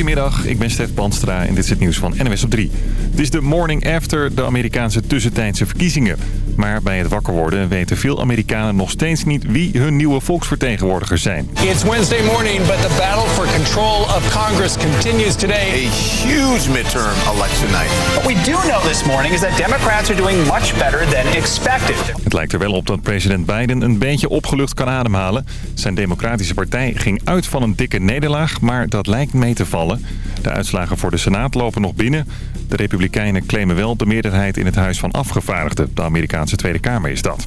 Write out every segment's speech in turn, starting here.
Goedemiddag, ik ben Stef Banstra en dit is het nieuws van NWS op 3. Het is de morning after de Amerikaanse tussentijdse verkiezingen. Maar bij het wakker worden weten veel Amerikanen nog steeds niet wie hun nieuwe volksvertegenwoordigers zijn. It's Wednesday morning, but the battle for control of Congress continues today. A huge midterm election night. What we do know this morning is that Democrats are doing much better than expected. Het lijkt er wel op dat president Biden een beetje opgelucht kan ademhalen. Zijn democratische partij ging uit van een dikke nederlaag, maar dat lijkt mee te vallen. De uitslagen voor de Senaat lopen nog binnen. De Republikeinen claimen wel de meerderheid in het Huis van Afgevaardigden. De Amerikaanse Tweede Kamer is dat.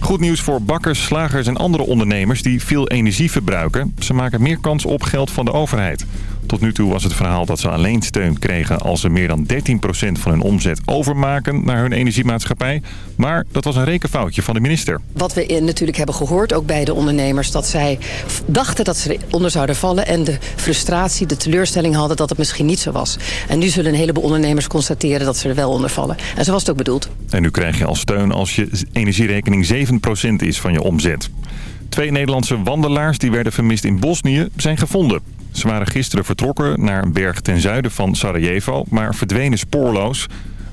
Goed nieuws voor bakkers, slagers en andere ondernemers die veel energie verbruiken. Ze maken meer kans op geld van de overheid. Tot nu toe was het verhaal dat ze alleen steun kregen als ze meer dan 13% van hun omzet overmaken naar hun energiemaatschappij. Maar dat was een rekenfoutje van de minister. Wat we natuurlijk hebben gehoord, ook bij de ondernemers... dat zij dachten dat ze eronder zouden vallen... en de frustratie, de teleurstelling hadden dat het misschien niet zo was. En nu zullen een heleboel ondernemers constateren dat ze er wel onder vallen. En zo was het ook bedoeld. En nu krijg je als steun als je energierekening 7% is van je omzet. Twee Nederlandse wandelaars die werden vermist in Bosnië zijn gevonden. Ze waren gisteren vertrokken naar een berg ten zuiden van Sarajevo, maar verdwenen spoorloos.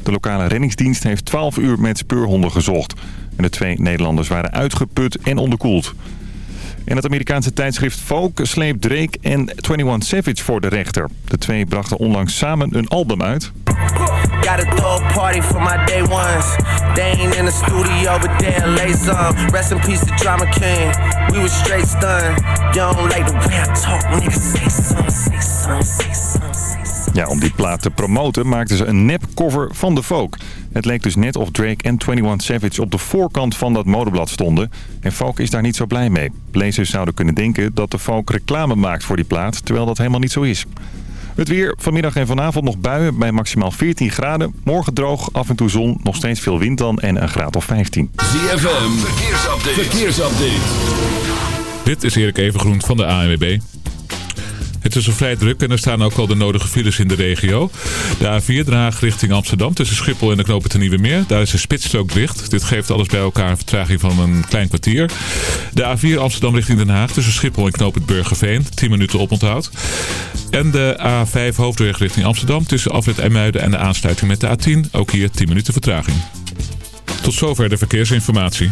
De lokale reddingsdienst heeft 12 uur met speurhonden gezocht. En de twee Nederlanders waren uitgeput en onderkoeld. En het Amerikaanse tijdschrift Folk sleept Drake en 21 Savage voor de rechter. De twee brachten onlangs samen een album uit. Got a. Ja, om die plaat te promoten maakten ze een nep-cover van de Folk. Het leek dus net of Drake en 21 Savage op de voorkant van dat modeblad stonden. En Folk is daar niet zo blij mee. Lezers zouden kunnen denken dat de Folk reclame maakt voor die plaat, terwijl dat helemaal niet zo is. Het weer, vanmiddag en vanavond nog buien bij maximaal 14 graden. Morgen droog, af en toe zon, nog steeds veel wind dan en een graad of 15. ZFM, verkeersupdate. verkeersupdate. Dit is Erik Evengroen van de ANWB. Het is al vrij druk en er staan ook al de nodige files in de regio. De A4 draagt richting Amsterdam tussen Schiphol en de knopen ten Nieuwe Meer. Daar is de spitsstrook dicht. Dit geeft alles bij elkaar een vertraging van een klein kwartier. De A4 Amsterdam richting Den Haag tussen Schiphol en knoop het Burgerveen. 10 minuten oponthoud. En de A5 hoofdweg richting Amsterdam tussen Afrit Emuiden en de aansluiting met de A10. Ook hier 10 minuten vertraging. Tot zover de verkeersinformatie.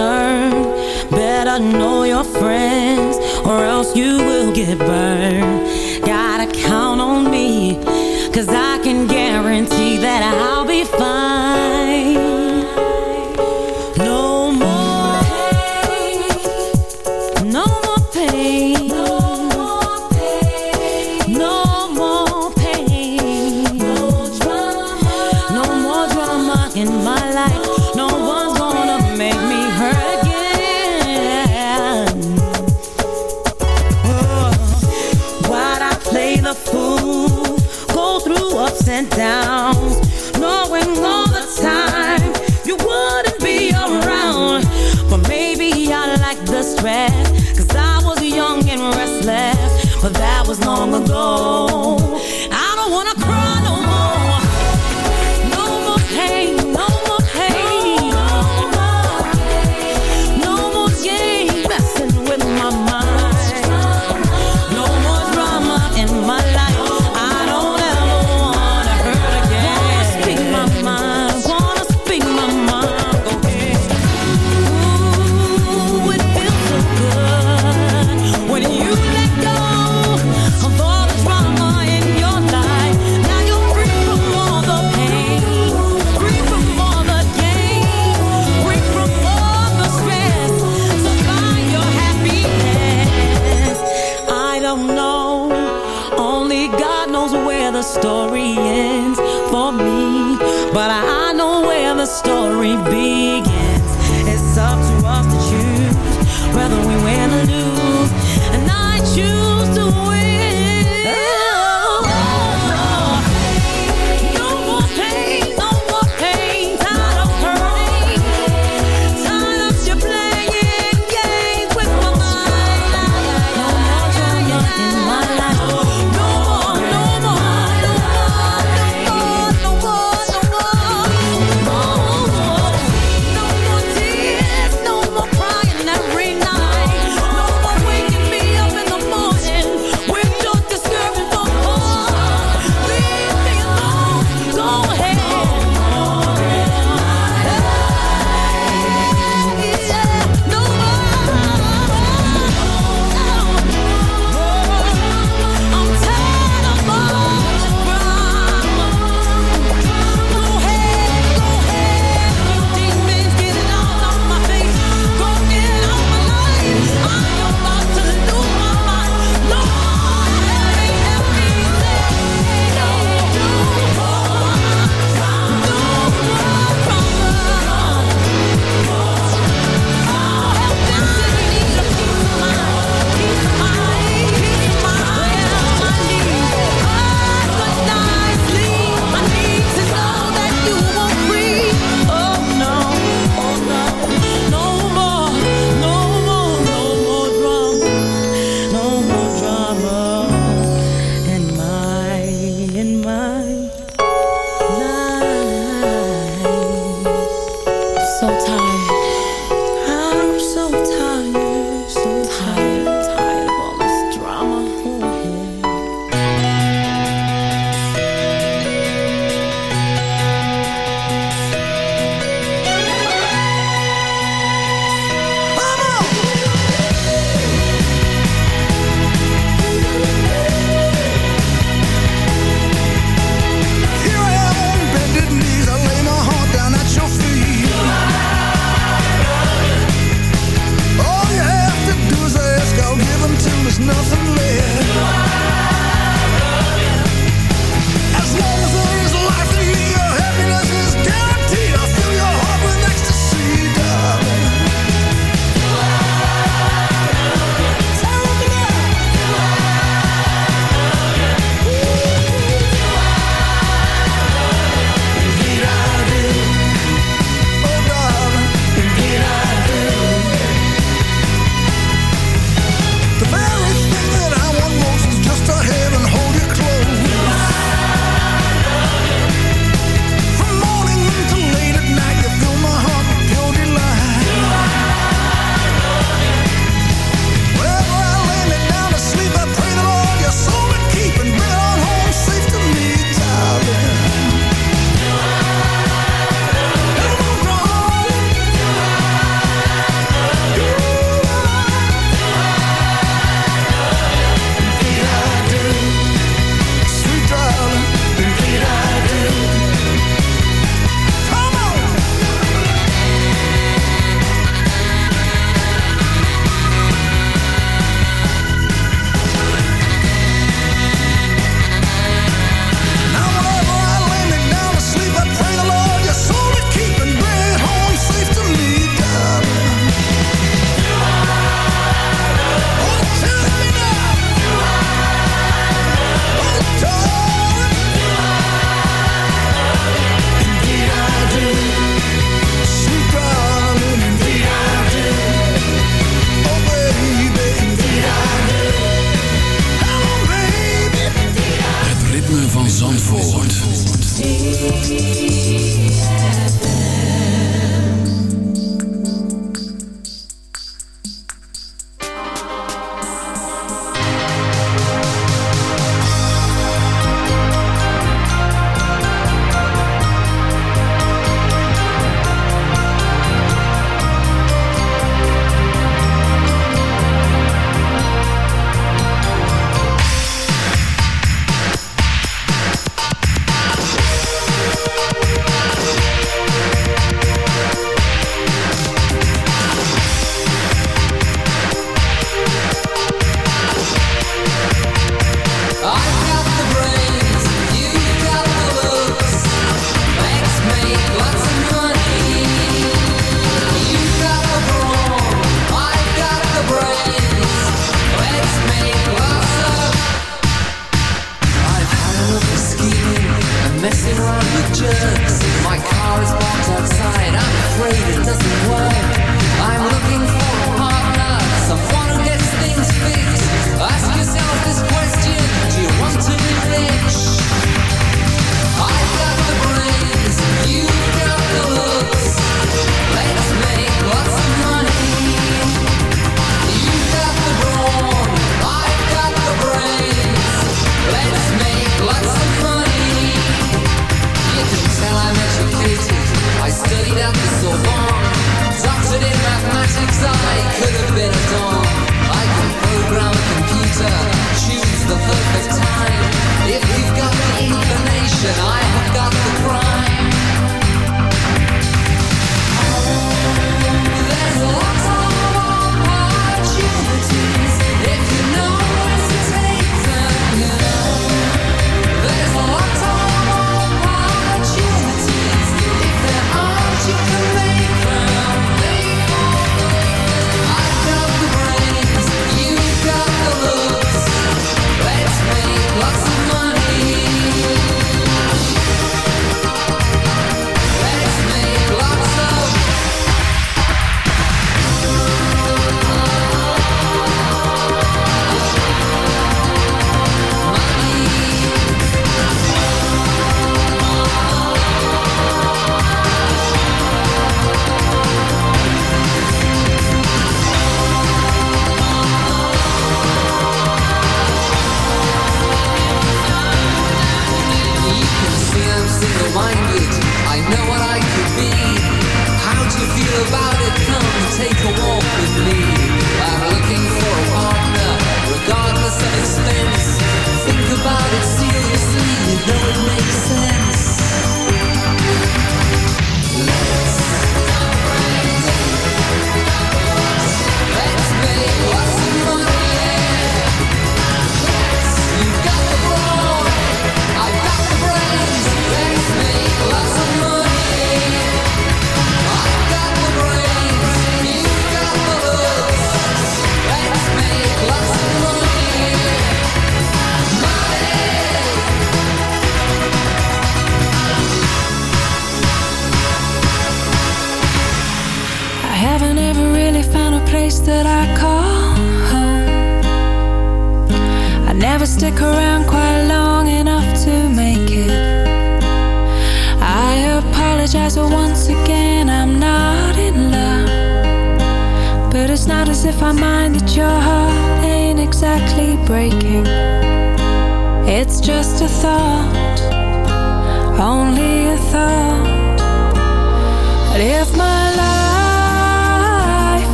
Learned. Better know your friends, or else you will get burned. Gotta count on me, cause I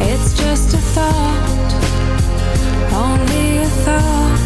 It's just a thought, only a thought.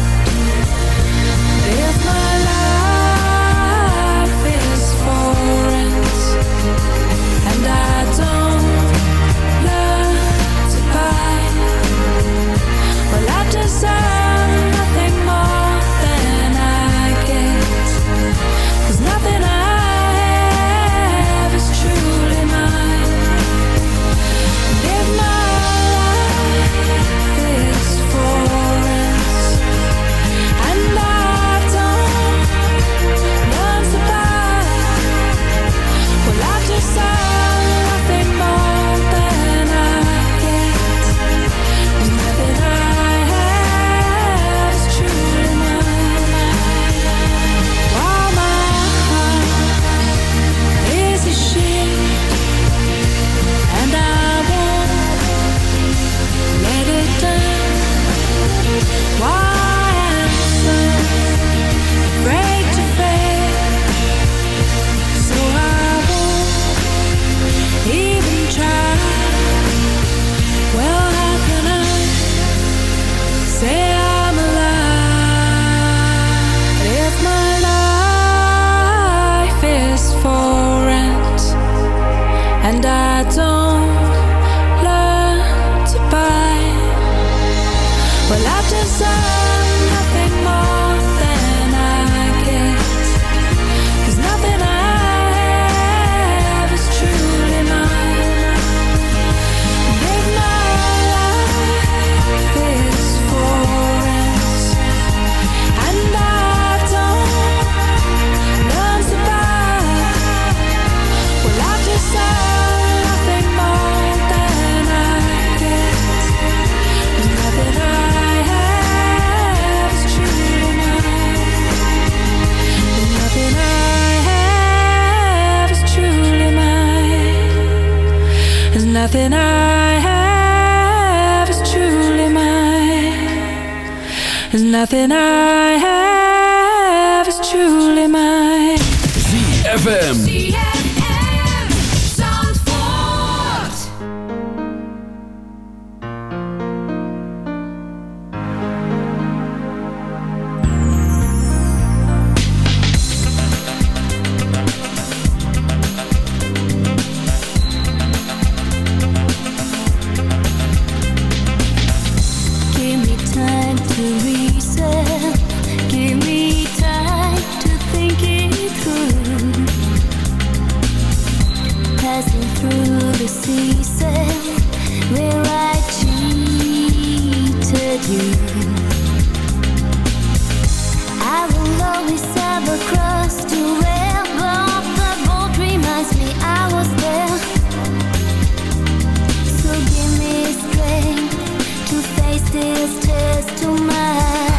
This test to mine.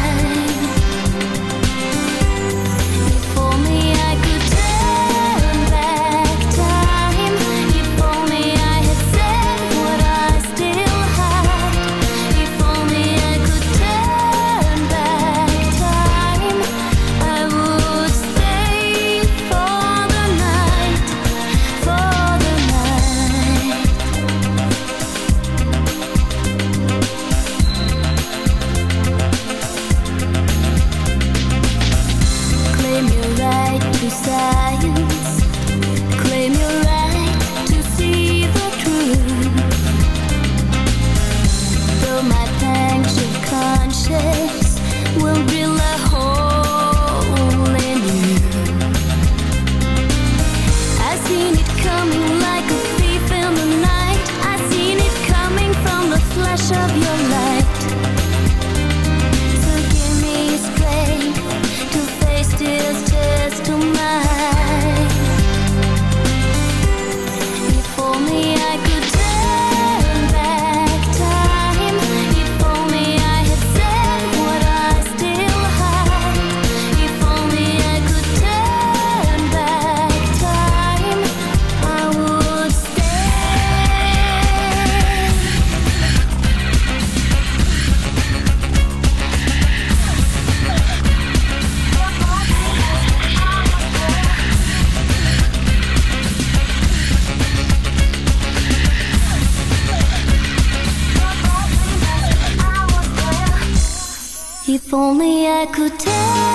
くて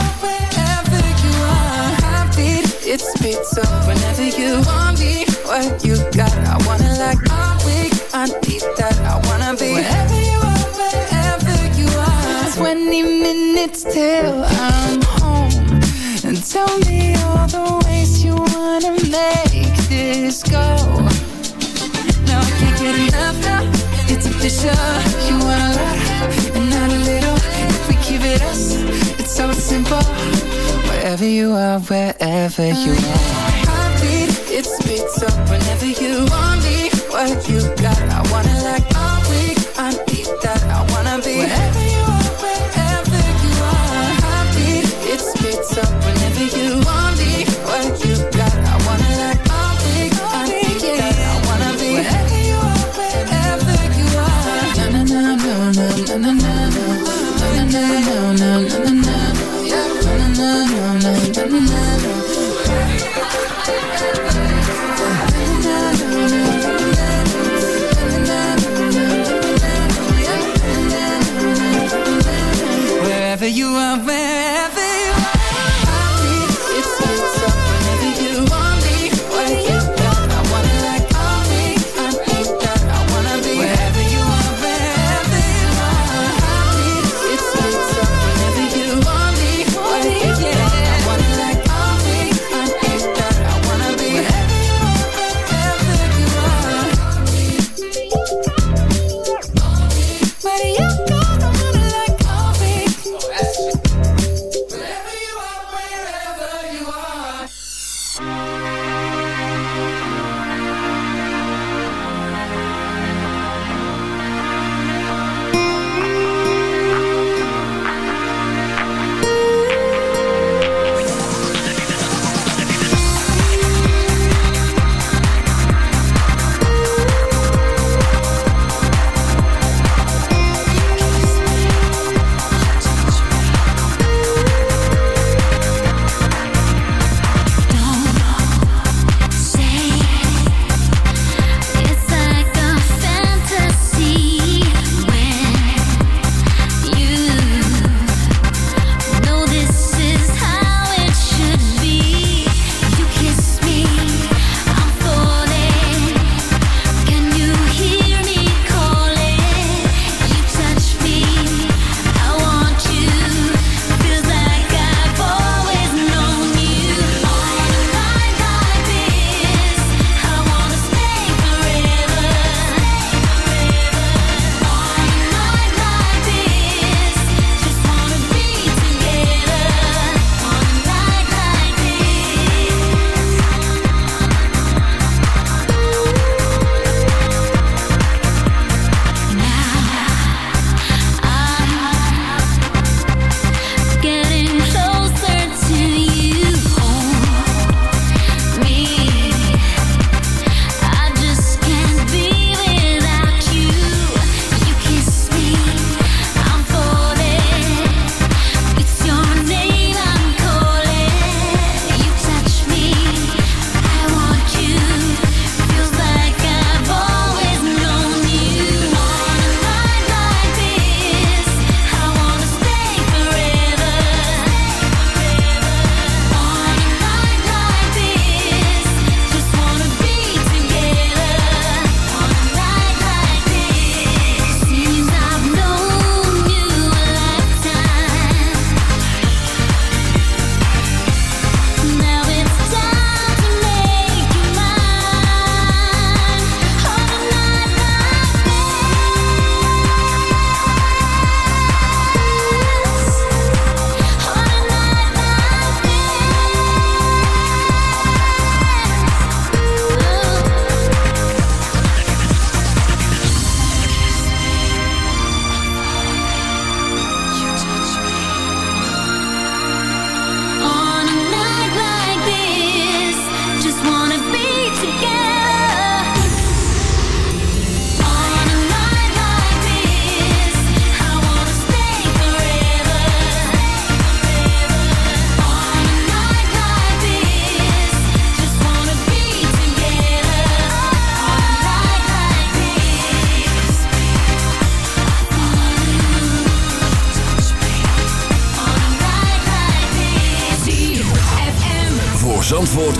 it's pizza Whenever you want me, what you got I wanna like all week, I need that. I wanna be wherever you are, wherever you are. 20 minutes till I'm home. And tell me all the ways you wanna make this go. Now I can't get enough now, it's official. You wanna love keep it us, it's so simple. Wherever you are, wherever you are. Heartbeat bleed, it spits up whenever you want me What you got, I wanna like all week I need that, I wanna be. Wherever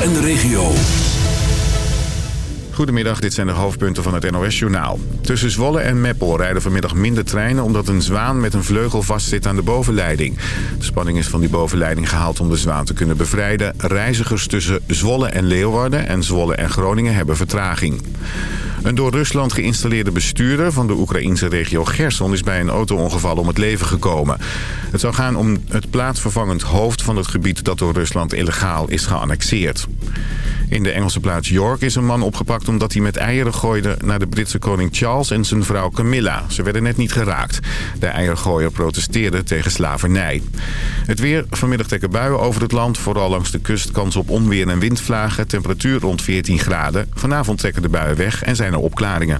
en de regio. Goedemiddag, dit zijn de hoofdpunten van het NOS-journaal. Tussen Zwolle en Meppel rijden vanmiddag minder treinen... omdat een zwaan met een vleugel vastzit aan de bovenleiding. De spanning is van die bovenleiding gehaald om de zwaan te kunnen bevrijden. Reizigers tussen Zwolle en Leeuwarden en Zwolle en Groningen hebben vertraging. Een door Rusland geïnstalleerde bestuurder van de Oekraïnse regio Gerson... is bij een auto-ongeval om het leven gekomen. Het zou gaan om het plaatsvervangend hoofd van het gebied... dat door Rusland illegaal is geannexeerd. In de Engelse plaats York is een man opgepakt omdat hij met eieren gooide naar de Britse koning Charles en zijn vrouw Camilla. Ze werden net niet geraakt. De eiergooier protesteerde tegen slavernij. Het weer, vanmiddag trekken buien over het land. Vooral langs de kust kans op onweer en windvlagen. Temperatuur rond 14 graden. Vanavond trekken de buien weg en zijn er opklaringen.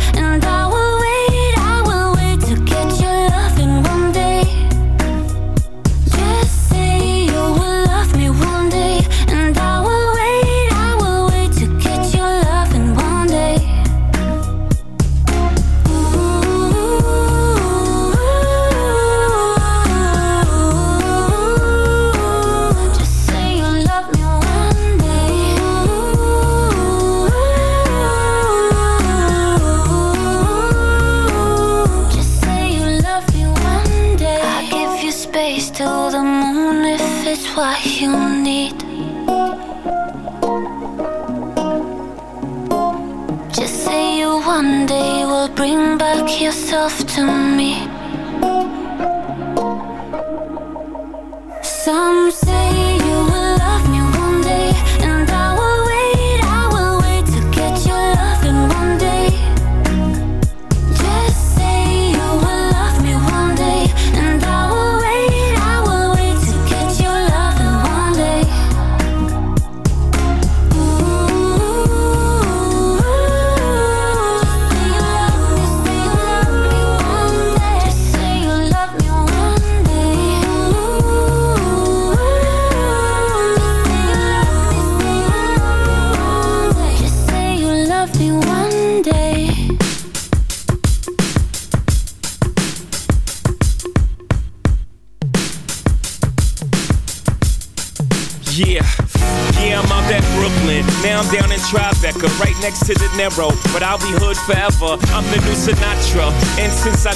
yourself to me. Forever. I'm the new Sinatra. And since I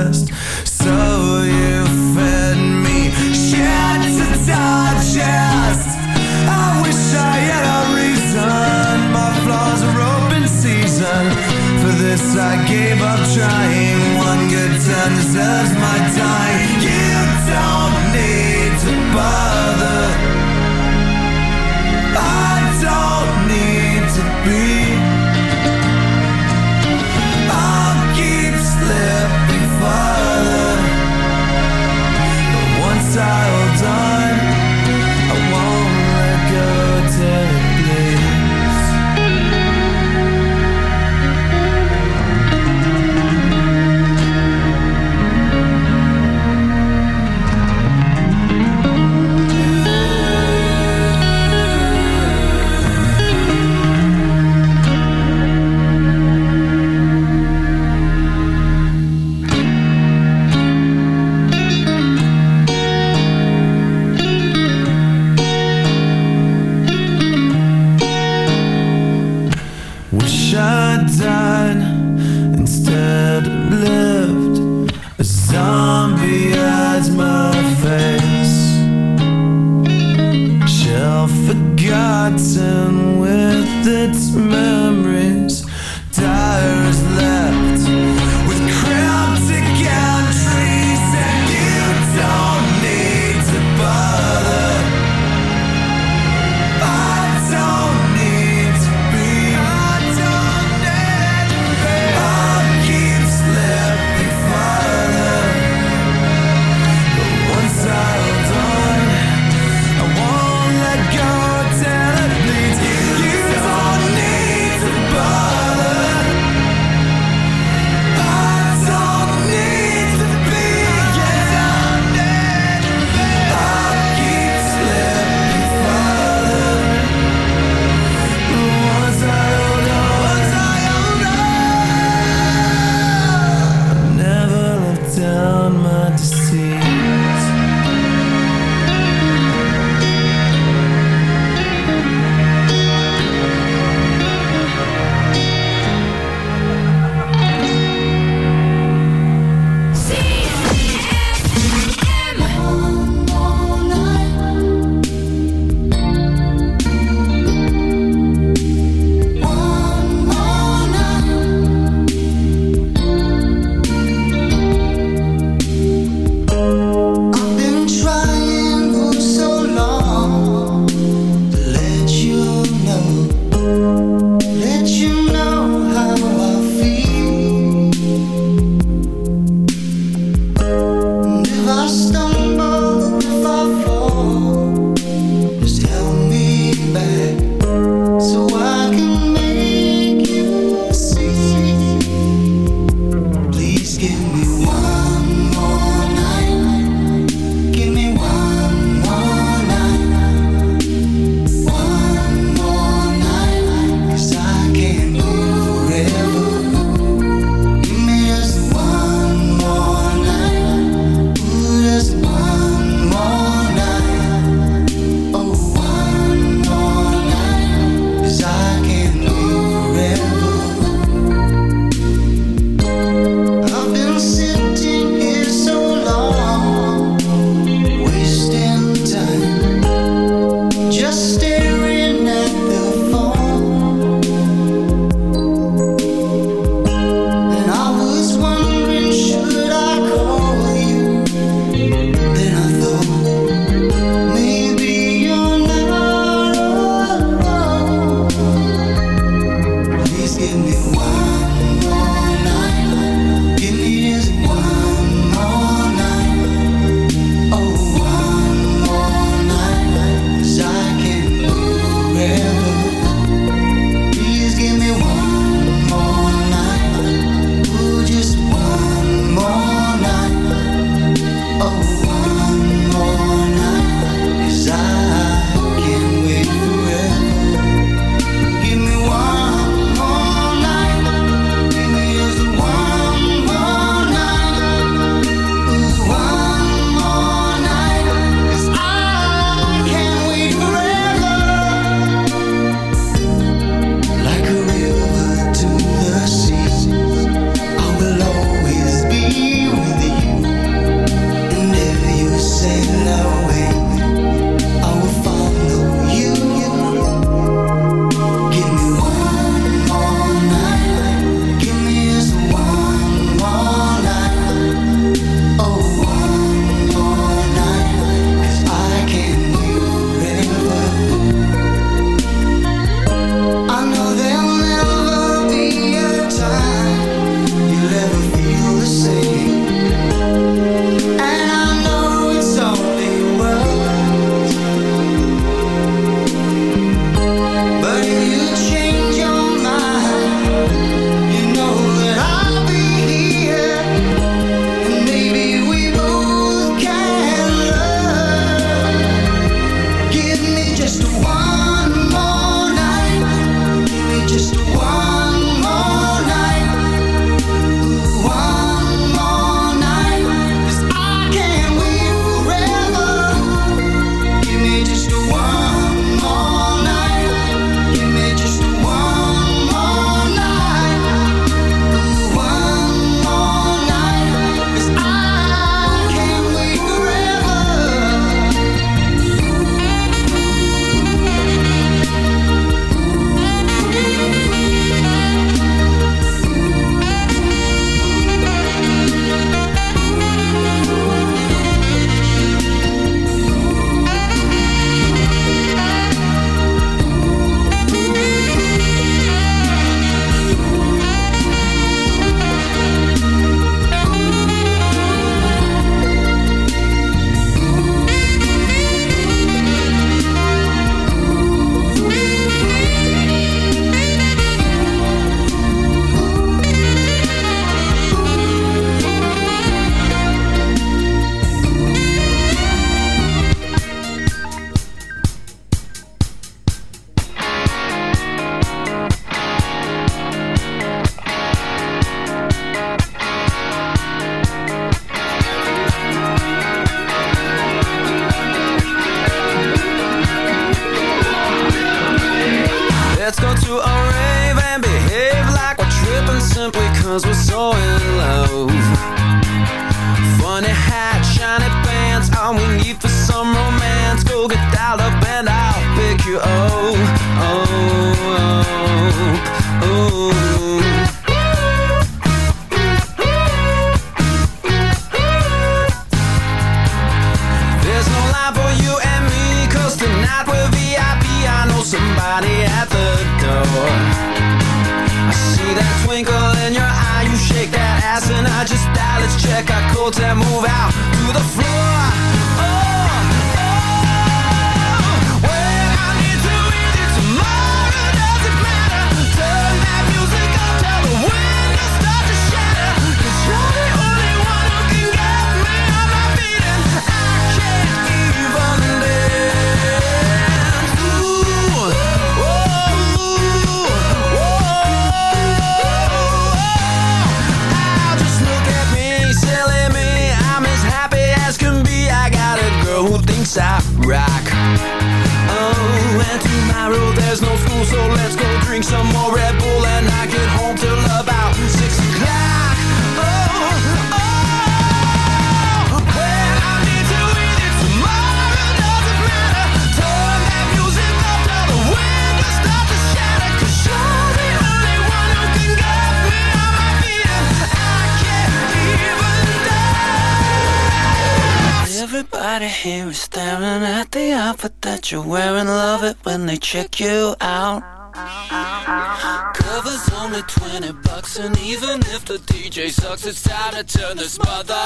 Protest. Turn this mother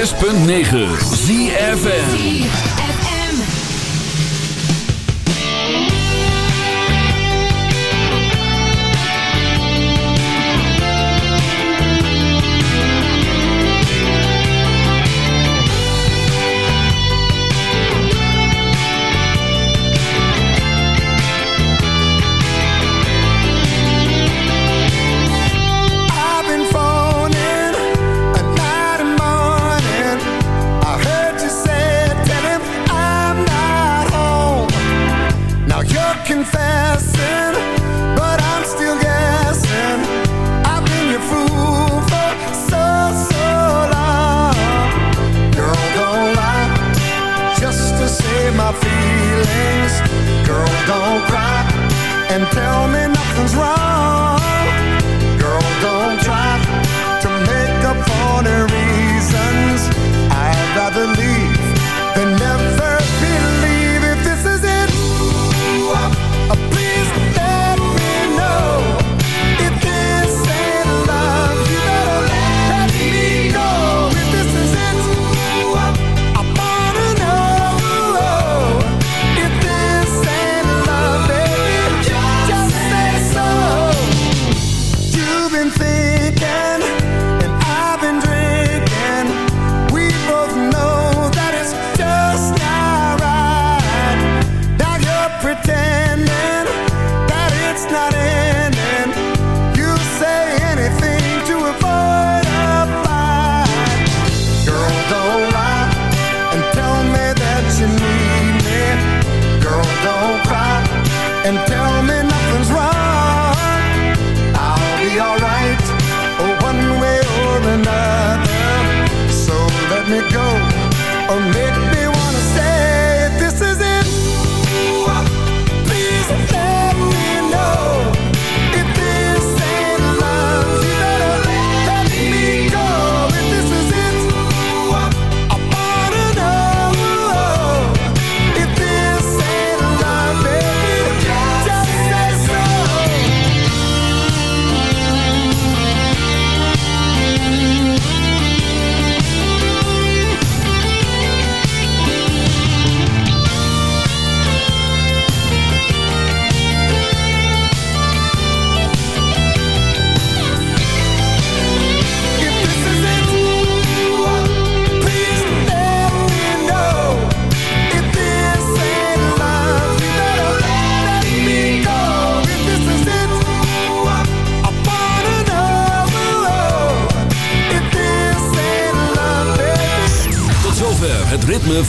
106.9 ZFN